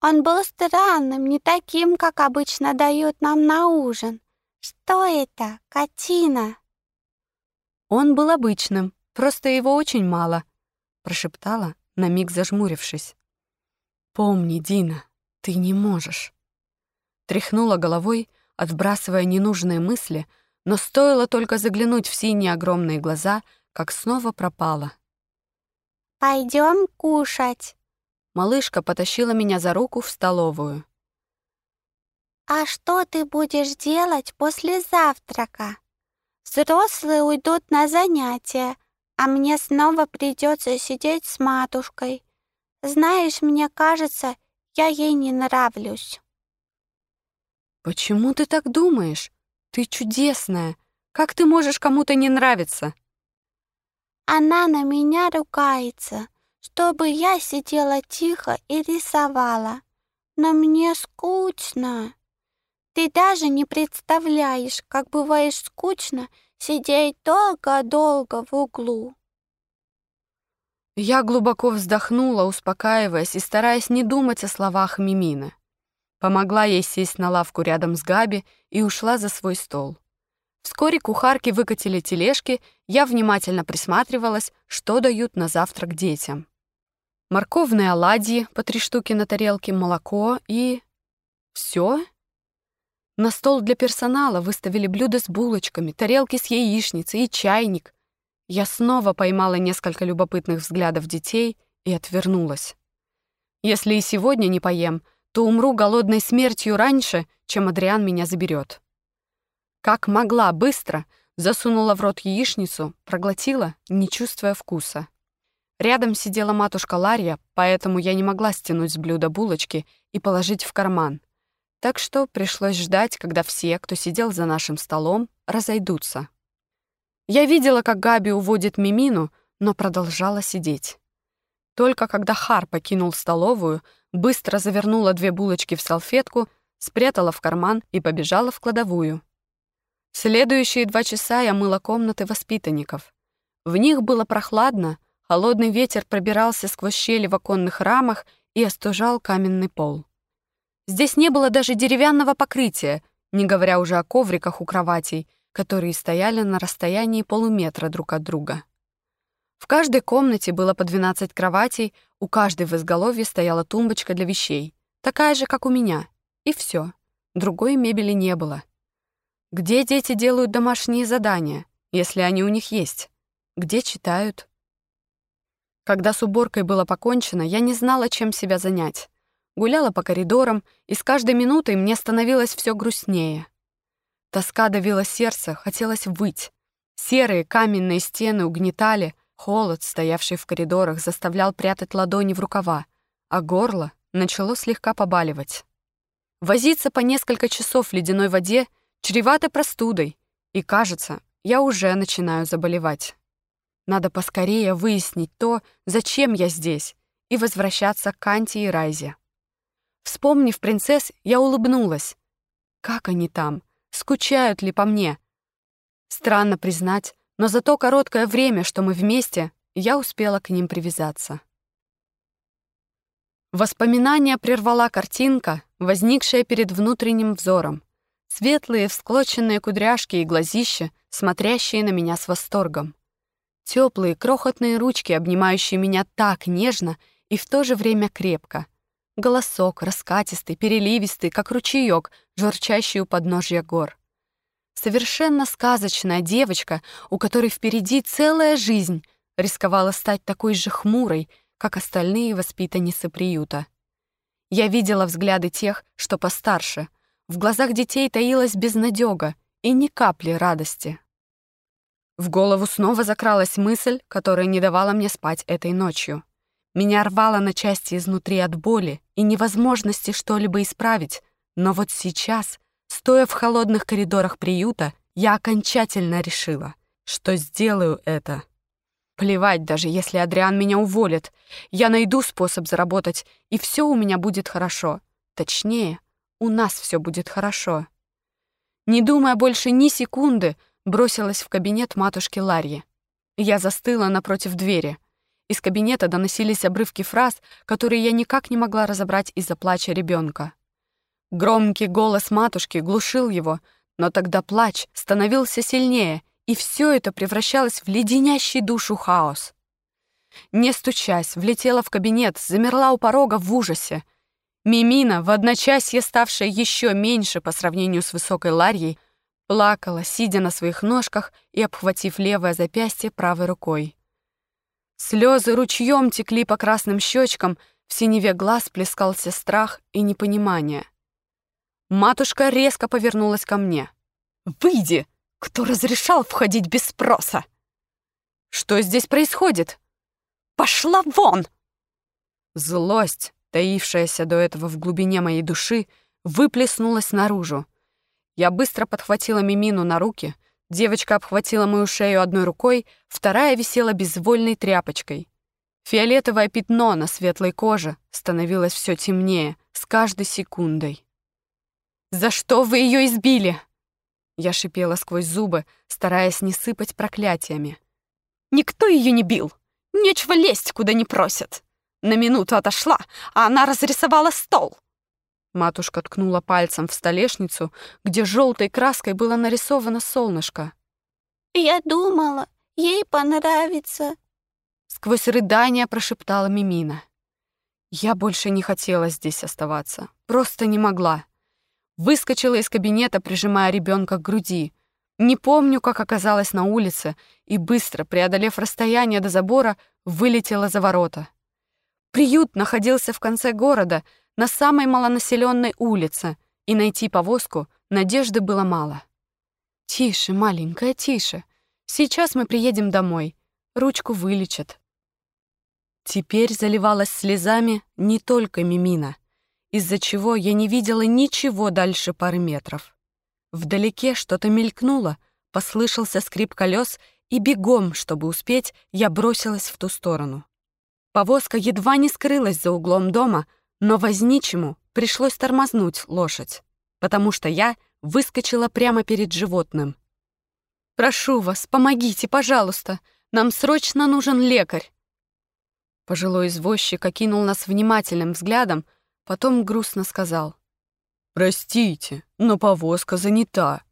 Он был странным, не таким, как обычно дают нам на ужин. Что это, Катина?» «Он был обычным, просто его очень мало», — прошептала, на миг зажмурившись. «Помни, Дина, ты не можешь». Тряхнула головой, отбрасывая ненужные мысли, но стоило только заглянуть в синие огромные глаза, как снова пропала. «Пойдем кушать». Малышка потащила меня за руку в столовую. «А что ты будешь делать после завтрака? Взрослые уйдут на занятия, а мне снова придется сидеть с матушкой. Знаешь, мне кажется, я ей не нравлюсь». «Почему ты так думаешь? Ты чудесная. Как ты можешь кому-то не нравиться?» Она на меня ругается, чтобы я сидела тихо и рисовала. Но мне скучно. Ты даже не представляешь, как бывает скучно сидеть долго-долго в углу. Я глубоко вздохнула, успокаиваясь и стараясь не думать о словах Мимины. Помогла ей сесть на лавку рядом с Габи и ушла за свой стол. Вскоре кухарки выкатили тележки, я внимательно присматривалась, что дают на завтрак детям. Морковные оладьи по три штуки на тарелке, молоко и... все. На стол для персонала выставили блюда с булочками, тарелки с яичницей и чайник. Я снова поймала несколько любопытных взглядов детей и отвернулась. Если и сегодня не поем, то умру голодной смертью раньше, чем Адриан меня заберет. Как могла быстро, засунула в рот яичницу, проглотила, не чувствуя вкуса. Рядом сидела матушка Лария, поэтому я не могла стянуть с блюда булочки и положить в карман — так что пришлось ждать, когда все, кто сидел за нашим столом, разойдутся. Я видела, как Габи уводит Мимину, но продолжала сидеть. Только когда Хар покинул столовую, быстро завернула две булочки в салфетку, спрятала в карман и побежала в кладовую. Следующие два часа я мыла комнаты воспитанников. В них было прохладно, холодный ветер пробирался сквозь щели в оконных рамах и остужал каменный пол. Здесь не было даже деревянного покрытия, не говоря уже о ковриках у кроватей, которые стояли на расстоянии полуметра друг от друга. В каждой комнате было по 12 кроватей, у каждой в изголовье стояла тумбочка для вещей, такая же, как у меня. И все. Другой мебели не было. Где дети делают домашние задания, если они у них есть? Где читают? Когда с уборкой было покончено, я не знала, чем себя занять гуляла по коридорам, и с каждой минутой мне становилось все грустнее. Тоска давила сердце, хотелось выть. Серые каменные стены угнетали, холод, стоявший в коридорах, заставлял прятать ладони в рукава, а горло начало слегка побаливать. Возиться по несколько часов в ледяной воде чревато простудой, и, кажется, я уже начинаю заболевать. Надо поскорее выяснить то, зачем я здесь, и возвращаться к Канте и Райзе. Вспомнив принцесс, я улыбнулась. Как они там? Скучают ли по мне? Странно признать, но за то короткое время, что мы вместе, я успела к ним привязаться. Воспоминания прервала картинка, возникшая перед внутренним взором. Светлые, всклоченные кудряшки и глазища, смотрящие на меня с восторгом. Теплые, крохотные ручки, обнимающие меня так нежно и в то же время крепко. Голосок, раскатистый, переливистый, как ручеёк, журчащий у подножья гор. Совершенно сказочная девочка, у которой впереди целая жизнь, рисковала стать такой же хмурой, как остальные воспитанницы приюта. Я видела взгляды тех, что постарше. В глазах детей таилась безнадёга и ни капли радости. В голову снова закралась мысль, которая не давала мне спать этой ночью. Меня рвало на части изнутри от боли и невозможности что-либо исправить, но вот сейчас, стоя в холодных коридорах приюта, я окончательно решила, что сделаю это. Плевать даже, если Адриан меня уволит. Я найду способ заработать, и все у меня будет хорошо. Точнее, у нас все будет хорошо. Не думая больше ни секунды, бросилась в кабинет матушки Ларьи. Я застыла напротив двери. Из кабинета доносились обрывки фраз, которые я никак не могла разобрать из-за плача ребенка. Громкий голос матушки глушил его, но тогда плач становился сильнее — и все это превращалось в леденящий душу хаос. Не стучась, влетела в кабинет, замерла у порога в ужасе. Мимина, в одночасье ставшая еще меньше по сравнению с высокой Ларьей, плакала, сидя на своих ножках и обхватив левое запястье правой рукой. Слезы ручьем текли по красным щечкам, в синеве глаз плескался страх и непонимание. Матушка резко повернулась ко мне. «Выйди!» Кто разрешал входить без спроса? Что здесь происходит? Пошла вон! Злость, таившаяся до этого в глубине моей души, выплеснулась наружу. Я быстро подхватила Мимину на руки, девочка обхватила мою шею одной рукой, вторая висела безвольной тряпочкой. Фиолетовое пятно на светлой коже становилось все темнее с каждой секундой. «За что вы ее избили?» Я шипела сквозь зубы, стараясь не сыпать проклятиями. «Никто ее не бил! Нечего лезть, куда не просят! На минуту отошла, а она разрисовала стол!» Матушка ткнула пальцем в столешницу, где желтой краской было нарисовано солнышко. «Я думала, ей понравится!» Сквозь рыдания прошептала Мимина. Я больше не хотела здесь оставаться. Просто не могла. Выскочила из кабинета, прижимая ребенка к груди. Не помню, как оказалась на улице, и быстро, преодолев расстояние до забора, вылетела за ворота. Приют находился в конце города, на самой малонаселенной улице, и найти повозку надежды было мало. «Тише, маленькая, тише. Сейчас мы приедем домой. Ручку вылечат». Теперь заливалась слезами не только Мимина из-за чего я не видела ничего дальше пары метров. Вдалеке что-то мелькнуло, послышался скрип колес, и бегом, чтобы успеть, я бросилась в ту сторону. Повозка едва не скрылась за углом дома, но возничему пришлось тормознуть лошадь, потому что я выскочила прямо перед животным. «Прошу вас, помогите, пожалуйста, нам срочно нужен лекарь!» Пожилой извозчик окинул нас внимательным взглядом, Потом грустно сказал. «Простите, но повозка занята».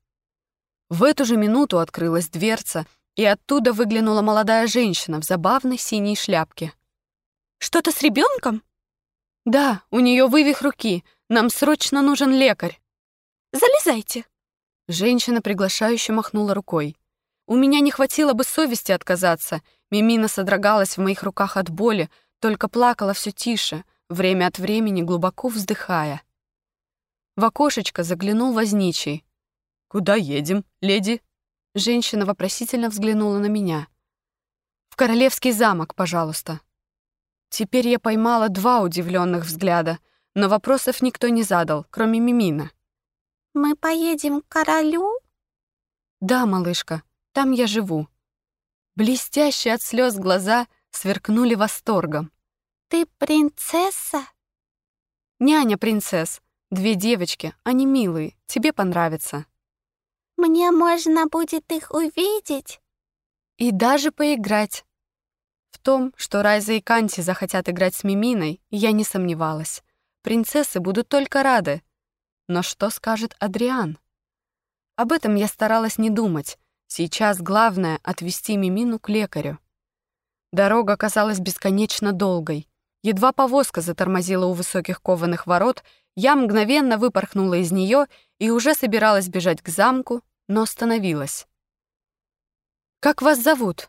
В эту же минуту открылась дверца, и оттуда выглянула молодая женщина в забавной синей шляпке. «Что-то с ребенком? «Да, у нее вывих руки. Нам срочно нужен лекарь». «Залезайте». Женщина приглашающе махнула рукой. У меня не хватило бы совести отказаться. Мимина содрогалась в моих руках от боли, только плакала все тише, время от времени глубоко вздыхая. В окошечко заглянул возничий. «Куда едем, леди?» Женщина вопросительно взглянула на меня. «В Королевский замок, пожалуйста». Теперь я поймала два удивленных взгляда, но вопросов никто не задал, кроме Мимина. «Мы поедем к королю?» «Да, малышка, там я живу». Блестящие от слез глаза сверкнули восторгом. «Ты принцесса?» Няня принцесс. Две девочки, они милые, тебе понравится. Мне можно будет их увидеть? И даже поиграть. Том, что Райза и Канти захотят играть с Миминой, я не сомневалась. Принцессы будут только рады. Но что скажет Адриан? Об этом я старалась не думать. Сейчас главное — отвезти Мимину к лекарю. Дорога казалась бесконечно долгой. Едва повозка затормозила у высоких кованых ворот, я мгновенно выпорхнула из нее и уже собиралась бежать к замку, но остановилась. «Как вас зовут?»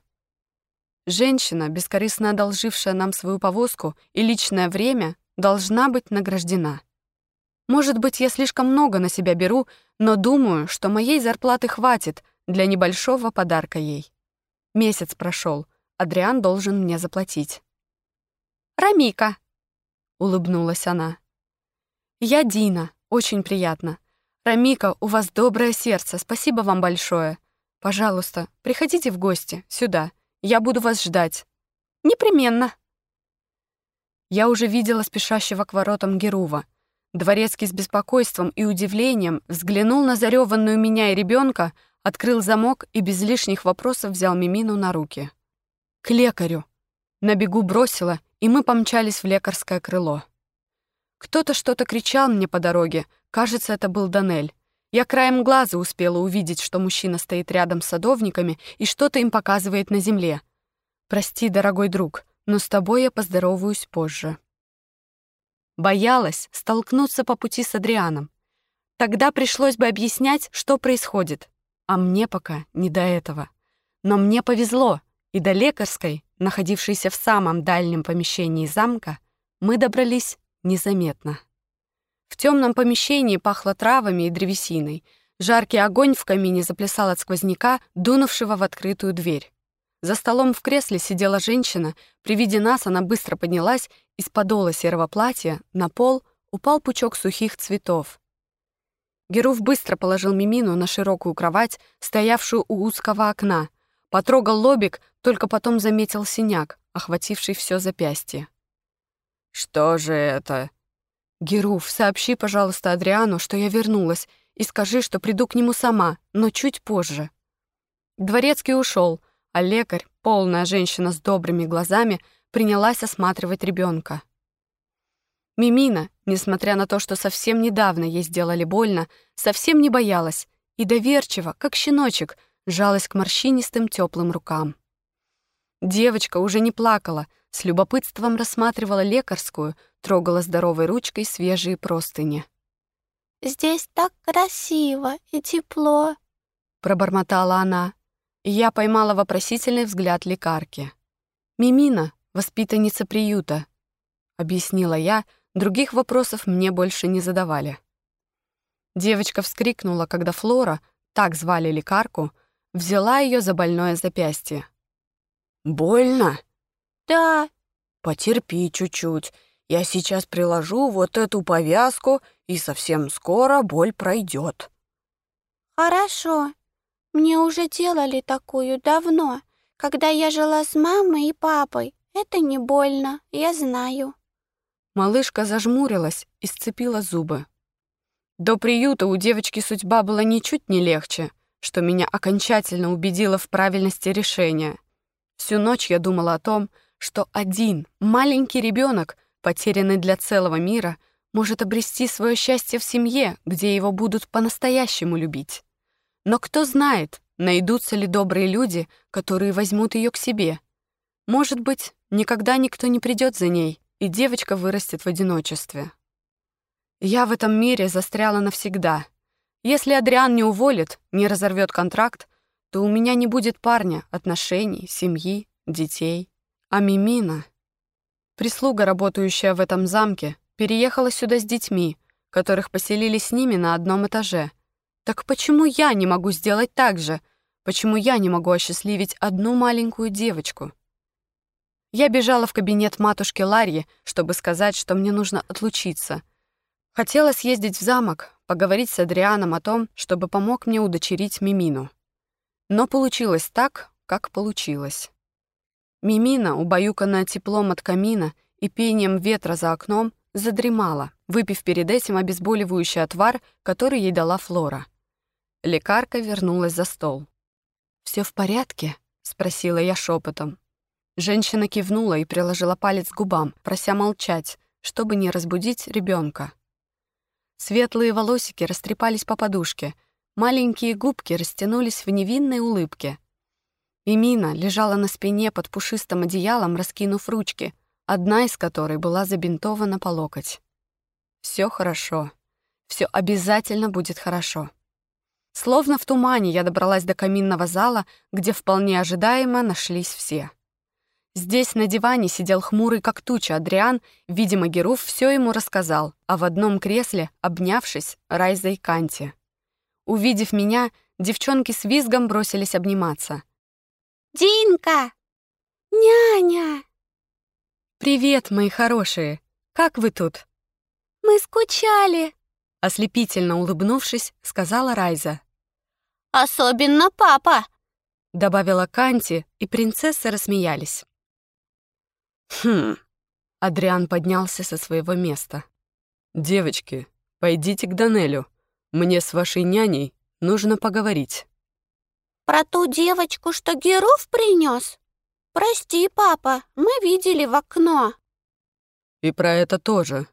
Женщина, бескорыстно одолжившая нам свою повозку и личное время, должна быть награждена. Может быть, я слишком много на себя беру, но думаю, что моей зарплаты хватит для небольшого подарка ей. Месяц прошел, Адриан должен мне заплатить. «Рамика», — улыбнулась она. «Я Дина, очень приятно. Рамика, у вас доброе сердце, спасибо вам большое. Пожалуйста, приходите в гости, сюда. Я буду вас ждать. Непременно». Я уже видела спешащего к воротам Герува. Дворецкий с беспокойством и удивлением взглянул на зареванную меня и ребенка, открыл замок и без лишних вопросов взял Мимину на руки. «К лекарю!» На бегу бросила, и мы помчались в лекарское крыло. Кто-то что-то кричал мне по дороге, кажется, это был Данель. Я краем глаза успела увидеть, что мужчина стоит рядом с садовниками и что-то им показывает на земле. «Прости, дорогой друг», но с тобой я поздороваюсь позже. Боялась столкнуться по пути с Адрианом. Тогда пришлось бы объяснять, что происходит. А мне пока не до этого. Но мне повезло, и до лекарской, находившейся в самом дальнем помещении замка, мы добрались незаметно. В темном помещении пахло травами и древесиной. Жаркий огонь в камине заплясал от сквозняка, дунувшего в открытую дверь. За столом в кресле сидела женщина. При виде нас она быстро поднялась, из подола серого платья на пол упал пучок сухих цветов. Геруф быстро положил Мимину на широкую кровать, стоявшую у узкого окна, потрогал лобик, только потом заметил синяк, охвативший все запястье. «Что же это?» «Геруф, сообщи, пожалуйста, Адриану, что я вернулась, и скажи, что приду к нему сама, но чуть позже». Дворецкий ушел, а лекарь, полная женщина с добрыми глазами, принялась осматривать ребенка. Мимина, несмотря на то, что совсем недавно ей сделали больно, совсем не боялась и доверчиво, как щеночек, жалась к морщинистым теплым рукам. Девочка уже не плакала, с любопытством рассматривала лекарскую, трогала здоровой ручкой свежие простыни. «Здесь так красиво и тепло», — пробормотала она. Я поймала вопросительный взгляд лекарки. «Мимина, воспитанница приюта», — объяснила я, других вопросов мне больше не задавали. Девочка вскрикнула, когда Флора, так звали лекарку, взяла ее за больное запястье. «Больно?» «Да». «Потерпи чуть-чуть. Я сейчас приложу вот эту повязку, и совсем скоро боль пройдет. «Хорошо», мне уже делали такую давно, когда я жила с мамой и папой. Это не больно, я знаю». Малышка зажмурилась и сцепила зубы. До приюта у девочки судьба была ничуть не легче, что меня окончательно убедило в правильности решения. Всю ночь я думала о том, что один маленький ребенок, потерянный для целого мира, может обрести свое счастье в семье, где его будут по-настоящему любить. Но кто знает, найдутся ли добрые люди, которые возьмут ее к себе. Может быть, никогда никто не придет за ней, и девочка вырастет в одиночестве. Я в этом мире застряла навсегда. Если Адриан не уволит, не разорвет контракт, то у меня не будет парня, отношений, семьи, детей. А Мимина... Прислуга, работающая в этом замке, переехала сюда с детьми, которых поселили с ними на одном этаже — так почему я не могу сделать так же? Почему я не могу осчастливить одну маленькую девочку? Я бежала в кабинет матушки Ларьи, чтобы сказать, что мне нужно отлучиться. Хотела съездить в замок, поговорить с Адрианом о том, чтобы помог мне удочерить Мимину. Но получилось так, как получилось. Мимина, убаюканная теплом от камина и пением ветра за окном, задремала, выпив перед этим обезболивающий отвар, который ей дала Флора. Лекарка вернулась за стол. Все в порядке?» — спросила я шепотом. Женщина кивнула и приложила палец к губам, прося молчать, чтобы не разбудить ребенка. Светлые волосики растрепались по подушке, маленькие губки растянулись в невинной улыбке. И Мина лежала на спине под пушистым одеялом, раскинув ручки, одна из которой была забинтована по локоть. Все хорошо. Все обязательно будет хорошо. Словно в тумане я добралась до каминного зала, где вполне ожидаемо нашлись все. Здесь на диване сидел хмурый как туча Адриан, видимо, Геруф все ему рассказал, а в одном кресле, обнявшись, Райза и Канти. Увидев меня, девчонки с визгом бросились обниматься. «Динка! Няня!» «Привет, мои хорошие! Как вы тут?» «Мы скучали!» Ослепительно улыбнувшись, сказала Райза. «Особенно папа!» Добавила Канти, и принцессы рассмеялись. «Хм...» Адриан поднялся со своего места. «Девочки, пойдите к Данелю. Мне с вашей няней нужно поговорить». «Про ту девочку, что Геров принес? Прости, папа, мы видели в окно». «И про это тоже».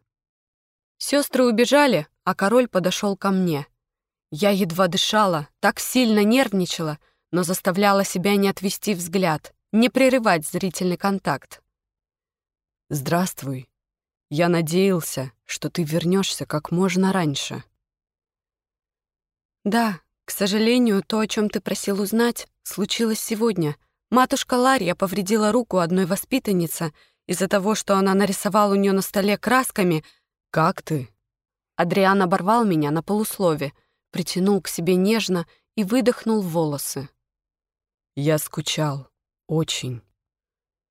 Сестры убежали, а король подошел ко мне. Я едва дышала, так сильно нервничала, но заставляла себя не отвести взгляд, не прерывать зрительный контакт. «Здравствуй. Я надеялся, что ты вернешься как можно раньше». «Да, к сожалению, то, о чем ты просил узнать, случилось сегодня. Матушка Лария повредила руку одной воспитанницы из-за того, что она нарисовала у нее на столе красками. Как ты?» Адриан оборвал меня на полуслове, притянул к себе нежно и выдохнул волосы. «Я скучал. Очень».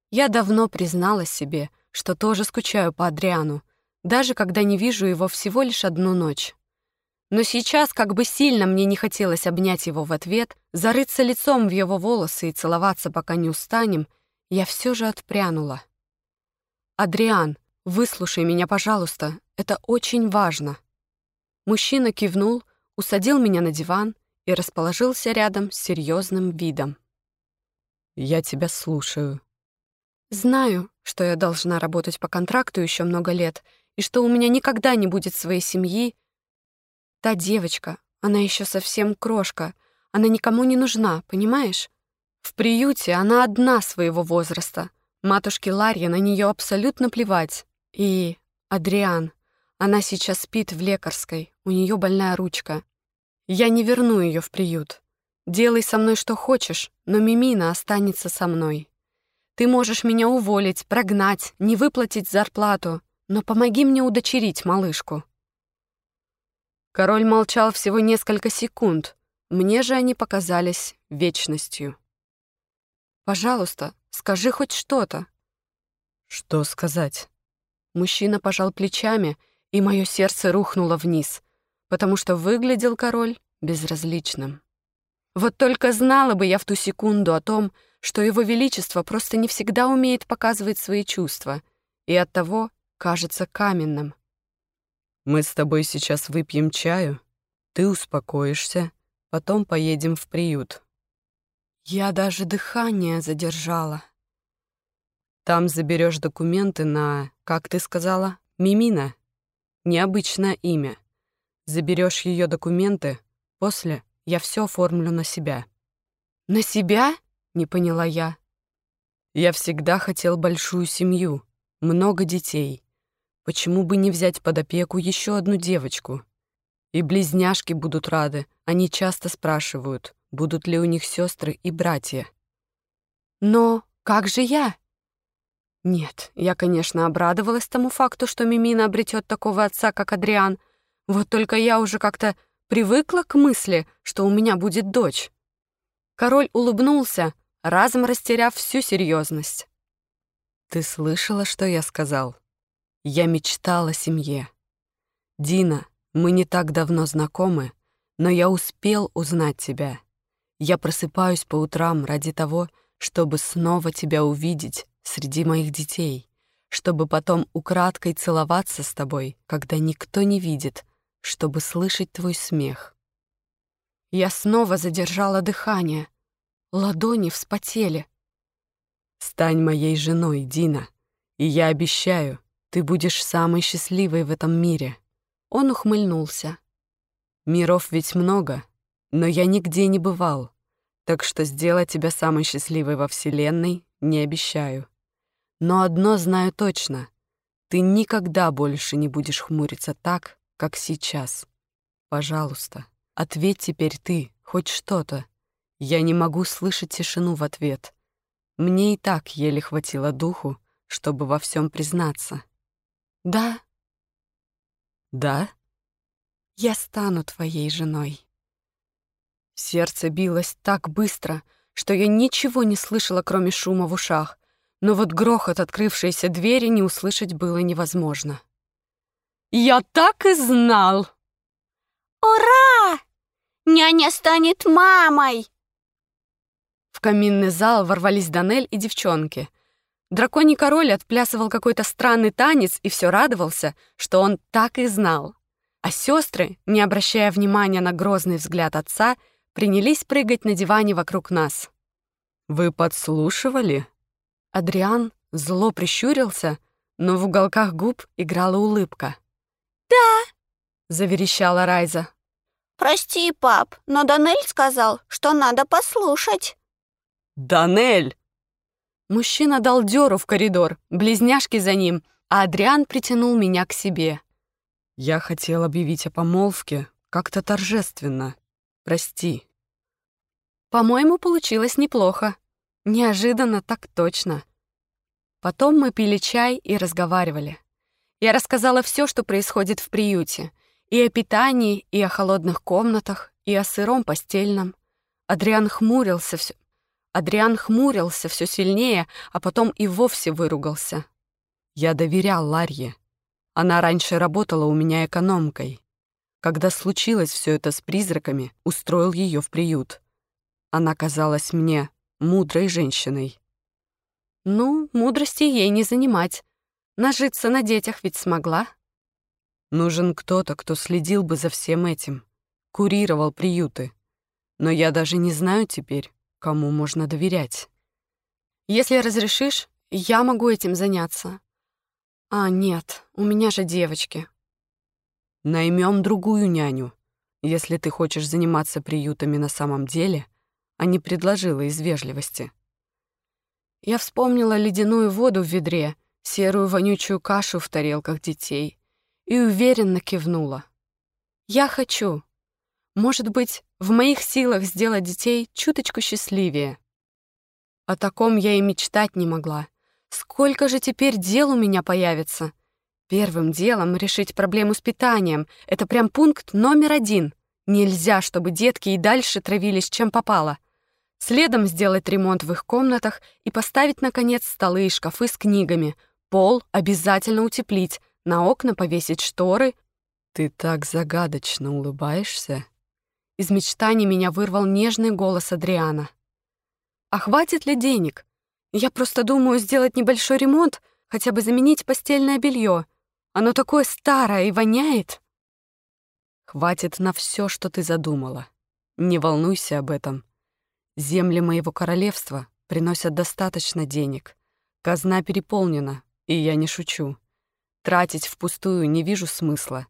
Я давно призналась себе, что тоже скучаю по Адриану, даже когда не вижу его всего лишь одну ночь. Но сейчас, как бы сильно мне не хотелось обнять его в ответ, зарыться лицом в его волосы и целоваться, пока не устанем, я все же отпрянула. «Адриан, выслушай меня, пожалуйста, это очень важно». Мужчина кивнул, усадил меня на диван и расположился рядом с серьезным видом. «Я тебя слушаю», Знаю, что я должна работать по контракту еще много лет, и что у меня никогда не будет своей семьи. Та девочка, она еще совсем крошка, она никому не нужна, понимаешь? В приюте она одна своего возраста. Матушке Ларье на нее абсолютно плевать. И Адриан, она сейчас спит в лекарской, у нее больная ручка. Я не верну ее в приют. Делай со мной что хочешь, но Мимина останется со мной. Ты можешь меня уволить, прогнать, не выплатить зарплату, но помоги мне удочерить малышку». Король молчал всего несколько секунд, мне же они показались вечностью. «Пожалуйста, скажи хоть что-то». «Что сказать?» Мужчина пожал плечами, и мое сердце рухнуло вниз, потому что выглядел король безразличным. Вот только знала бы я в ту секунду о том, что его величество просто не всегда умеет показывать свои чувства и оттого кажется каменным. «Мы с тобой сейчас выпьем чаю, ты успокоишься, потом поедем в приют». Я даже дыхание задержала. Там заберешь документы на, как ты сказала, Мимина. Необычное имя. Заберешь ее документы, после я все оформлю на себя. На себя? не поняла я. Я всегда хотел большую семью, много детей. Почему бы не взять под опеку еще одну девочку? И близняшки будут рады. Они часто спрашивают, будут ли у них сестры и братья. Но как же я? Нет, я, конечно, обрадовалась тому факту, что Мимина обретет такого отца, как Адриан. Вот только я уже как-то привыкла к мысли, что у меня будет дочь. Король улыбнулся, разом растеряв всю серьезность. «Ты слышала, что я сказал? Я мечтала о семье. Дина, мы не так давно знакомы, но я успел узнать тебя. Я просыпаюсь по утрам ради того, чтобы снова тебя увидеть среди моих детей, чтобы потом украдкой целоваться с тобой, когда никто не видит, чтобы слышать твой смех. Я снова задержала дыхание. Ладони вспотели. «Стань моей женой, Дина, и я обещаю, ты будешь самой счастливой в этом мире». Он ухмыльнулся. «Миров ведь много, но я нигде не бывал, так что сделать тебя самой счастливой во Вселенной не обещаю. Но одно знаю точно — ты никогда больше не будешь хмуриться так, как сейчас. Пожалуйста, ответь теперь ты хоть что-то. Я не могу слышать тишину в ответ. Мне и так еле хватило духу, чтобы во всем признаться. Да. Да? Я стану твоей женой. Сердце билось так быстро, что я ничего не слышала, кроме шума в ушах, но вот грохот открывшейся двери не услышать было невозможно. «Я так и знал!» «Ура! Няня станет мамой!» В каминный зал ворвались Данель и девчонки. Драконий король отплясывал какой-то странный танец и все радовался, что он так и знал. А сестры, не обращая внимания на грозный взгляд отца, принялись прыгать на диване вокруг нас. «Вы подслушивали?» Адриан зло прищурился, но в уголках губ играла улыбка. «Да!» — заверещала Райза. «Прости, пап, но Данель сказал, что надо послушать». «Данель!» Мужчина дал дёру в коридор, близняшки за ним, а Адриан притянул меня к себе. «Я хотел объявить о помолвке как-то торжественно. Прости». По-моему, получилось неплохо. Неожиданно так точно. Потом мы пили чай и разговаривали. Я рассказала все, что происходит в приюте. И о питании, и о холодных комнатах, и о сыром постельном. Адриан хмурился все, Адриан хмурился все сильнее, а потом и вовсе выругался. Я доверял Ларье. Она раньше работала у меня экономкой. Когда случилось все это с призраками, устроил ее в приют. Она казалась мне мудрой женщиной. Ну, мудрости ей не занимать. Нажиться на детях ведь смогла. Нужен кто-то, кто следил бы за всем этим, курировал приюты. Но я даже не знаю теперь, кому можно доверять. Если разрешишь, я могу этим заняться. А, нет, у меня же девочки. Наймем другую няню, если ты хочешь заниматься приютами на самом деле, а не предложила из вежливости. Я вспомнила ледяную воду в ведре, серую вонючую кашу в тарелках детей и уверенно кивнула. Я хочу. Может быть, в моих силах сделать детей чуточку счастливее. О таком я и мечтать не могла. Сколько же теперь дел у меня появится? Первым делом решить проблему с питанием. Это прям пункт номер один. Нельзя, чтобы детки и дальше травились чем попало. Следом сделать ремонт в их комнатах и поставить, наконец, столы и шкафы с книгами. Пол обязательно утеплить, на окна повесить шторы. «Ты так загадочно улыбаешься», из мечтаний меня вырвал нежный голос Адриана. «А хватит ли денег? Я просто думаю сделать небольшой ремонт, хотя бы заменить постельное белье. Оно такое старое и воняет». «Хватит на все, что ты задумала. Не волнуйся об этом. Земли моего королевства приносят достаточно денег. Казна переполнена, и я не шучу. Тратить впустую не вижу смысла.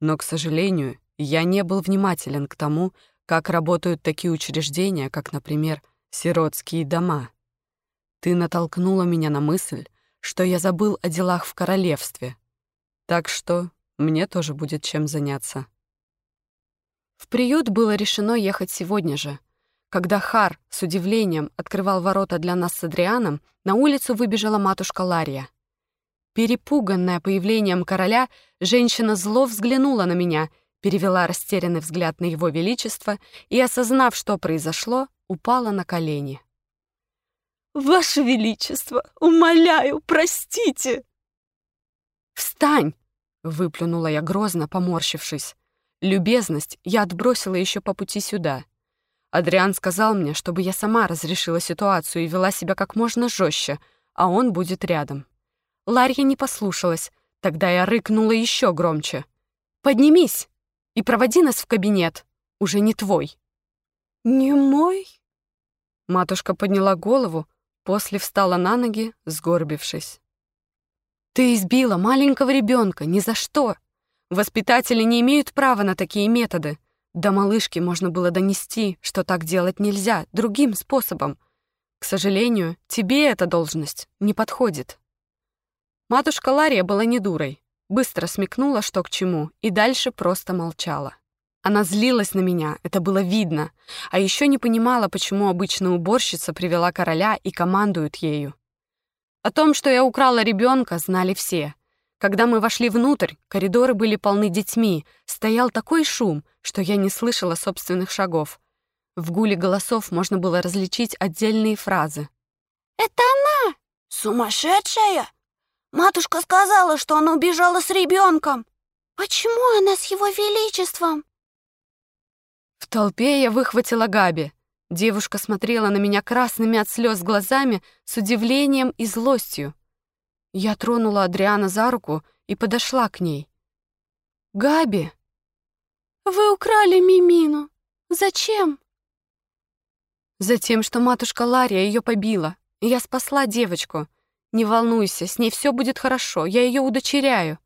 Но, к сожалению, я не был внимателен к тому, как работают такие учреждения, как, например, сиротские дома. Ты натолкнула меня на мысль, что я забыл о делах в королевстве. Так что мне тоже будет чем заняться. В приют было решено ехать сегодня же. Когда Хар с удивлением открывал ворота для нас с Адрианом, на улицу выбежала матушка Лария. Перепуганная появлением короля, женщина зло взглянула на меня — перевела растерянный взгляд на его величество и, осознав, что произошло, упала на колени. «Ваше Величество, умоляю, простите!» «Встань!» — выплюнула я грозно, поморщившись. Любезность я отбросила еще по пути сюда. Адриан сказал мне, чтобы я сама разрешила ситуацию и вела себя как можно жестче, а он будет рядом. Ларья не послушалась. Тогда я рыкнула еще громче. «Поднимись и проводи нас в кабинет. Уже не твой». «Не мой?» Матушка подняла голову, после встала на ноги, сгорбившись. «Ты избила маленького ребенка, ни за что. Воспитатели не имеют права на такие методы. До малышки можно было донести, что так делать нельзя, другим способом. К сожалению, тебе эта должность не подходит». Матушка Лария была не дурой, быстро смекнула, что к чему, и дальше просто молчала. Она злилась на меня, это было видно, а еще не понимала, почему обычная уборщица привела короля и командует ею. О том, что я украла ребенка, знали все. Когда мы вошли внутрь, коридоры были полны детьми, стоял такой шум, что я не слышала собственных шагов. В гуле голосов можно было различить отдельные фразы. «Это она! Сумасшедшая! Матушка сказала, что она убежала с ребенком. Почему она с его величеством?» В толпе я выхватила Габи. Девушка смотрела на меня красными от слез глазами с удивлением и злостью. Я тронула Адриана за руку и подошла к ней. «Габи!» «Вы украли Мимину. Зачем?» «Затем, что матушка Лария ее побила, и я спасла девочку. Не волнуйся, с ней все будет хорошо, я ее удочеряю».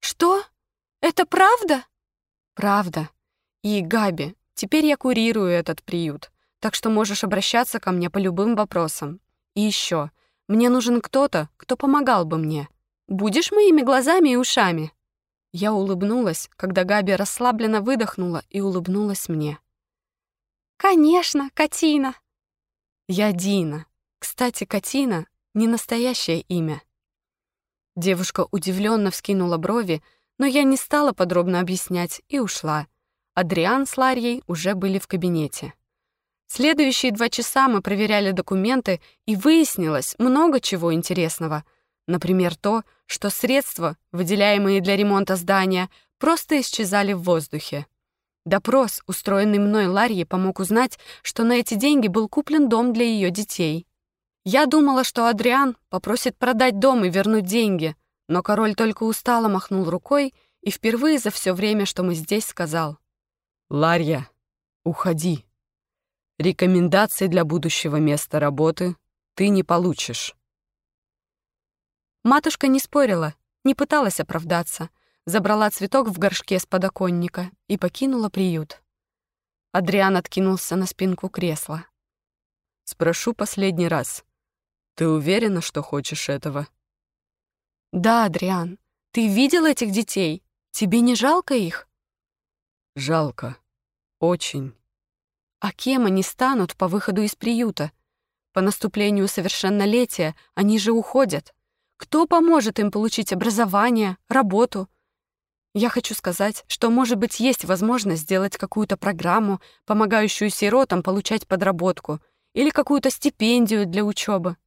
«Что? Это правда?» «Правда. И, Габи, теперь я курирую этот приют, так что можешь обращаться ко мне по любым вопросам. И еще, мне нужен кто-то, кто помогал бы мне. Будешь моими глазами и ушами?» Я улыбнулась, когда Габи расслабленно выдохнула и улыбнулась мне. «Конечно, Катина!» «Я Дина. Кстати, Катина — не настоящее имя». Девушка удивленно вскинула брови, но я не стала подробно объяснять и ушла. Адриан с Ларьей уже были в кабинете. Следующие два часа мы проверяли документы, и выяснилось много чего интересного. Например, то, что средства, выделяемые для ремонта здания, просто исчезали в воздухе. Допрос, устроенный мной Ларье, помог узнать, что на эти деньги был куплен дом для ее детей. Я думала, что Адриан попросит продать дом и вернуть деньги, но король только устало махнул рукой и впервые за все время, что мы здесь, сказал — Ларья, уходи. Рекомендаций для будущего места работы ты не получишь. Матушка не спорила, не пыталась оправдаться, забрала цветок в горшке с подоконника и покинула приют. Адриан откинулся на спинку кресла. «Спрошу последний раз. Ты уверена, что хочешь этого?» «Да, Адриан. Ты видел этих детей? Тебе не жалко их?» Жалко. Очень. А кем они станут по выходу из приюта? По наступлению совершеннолетия они же уходят. Кто поможет им получить образование, работу? Я хочу сказать, что, может быть, есть возможность сделать какую-то программу, помогающую сиротам получать подработку, или какую-то стипендию для учебы.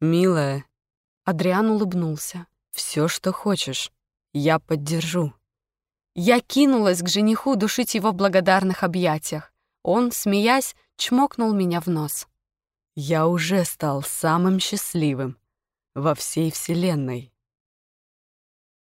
«Милая», — Адриан улыбнулся, — «все, что хочешь, я поддержу». Я кинулась к жениху душить его в благодарных объятиях. Он, смеясь, чмокнул меня в нос. «Я уже стал самым счастливым во всей Вселенной».